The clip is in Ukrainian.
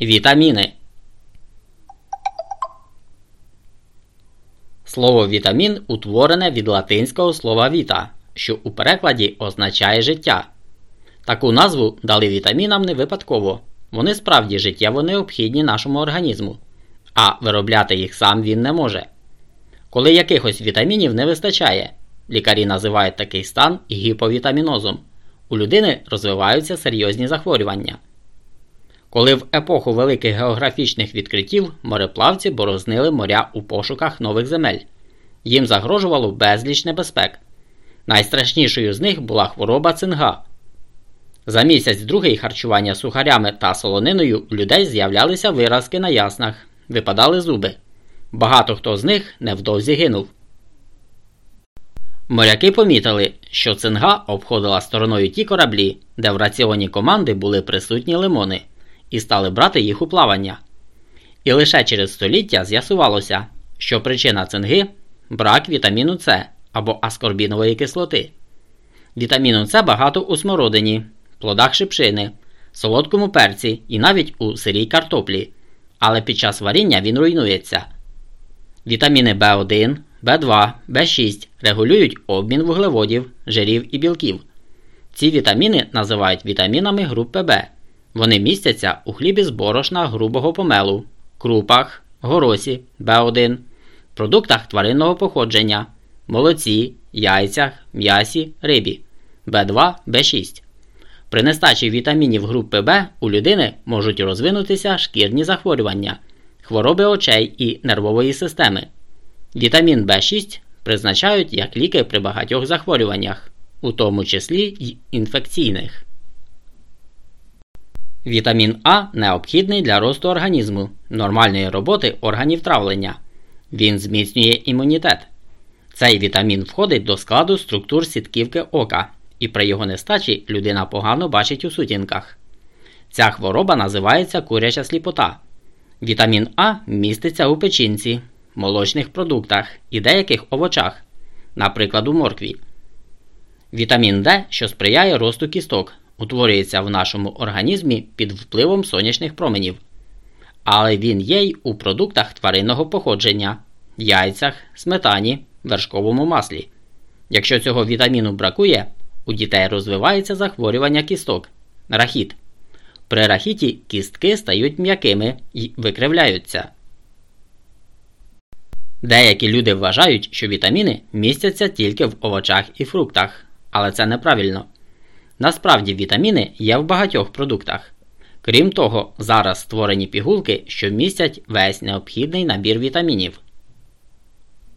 Вітаміни. Слово вітамін утворене від латинського слова віта, що у перекладі означає життя. Таку назву дали вітамінам не випадково. Вони справді життєво необхідні нашому організму, а виробляти їх сам він не може. Коли якихось вітамінів не вистачає, лікарі називають такий стан гіповітамінозом. У людини розвиваються серйозні захворювання. Коли в епоху великих географічних відкриттів мореплавці борознили моря у пошуках нових земель, їм загрожувало безліч небезпек. Найстрашнішою з них була хвороба цинга. За місяць другий харчування сухарями та солониною у людей з'являлися виразки на яснах, випадали зуби. Багато хто з них невдовзі гинув. Моряки помітили, що цинга обходила стороною ті кораблі, де в раціоні команди були присутні лимони, і стали брати їх у плавання. І лише через століття з'ясувалося, що причина цинги брак вітаміну С або аскорбінової кислоти. Вітаміну С багато у смородині, плодах шипшини, солодкому перці і навіть у сирій картоплі, але під час варіння він руйнується. Вітаміни В1, В2, В6 регулюють обмін вуглеводів, жирів і білків. Ці вітаміни називають вітамінами групи Б. Вони містяться у хлібі з борошна грубого помелу, крупах, горосі, В1, продуктах тваринного походження, молоці, яйцях, м'ясі, рибі, В2, В6. При нестачі вітамінів групи Б у людини можуть розвинутися шкірні захворювання, хвороби очей і нервової системи. Вітамін В6 призначають як ліки при багатьох захворюваннях, у тому числі й інфекційних. Вітамін А необхідний для росту організму, нормальної роботи органів травлення. Він зміцнює імунітет. Цей вітамін входить до складу структур сітківки ока, і при його нестачі людина погано бачить у сутінках. Ця хвороба називається куряча сліпота. Вітамін А міститься у печінці, молочних продуктах і деяких овочах, наприклад, у моркві. Вітамін Д, що сприяє росту кісток, утворюється в нашому організмі під впливом сонячних променів. Але він є й у продуктах тваринного походження, яйцях, сметані, вершковому маслі. Якщо цього вітаміну бракує, у дітей розвивається захворювання кісток рахіт. При рахіті кістки стають м'якими і викривляються. Деякі люди вважають, що вітаміни містяться тільки в овочах і фруктах, але це неправильно. Насправді вітаміни є в багатьох продуктах. Крім того, зараз створені пігулки, що містять весь необхідний набір вітамінів.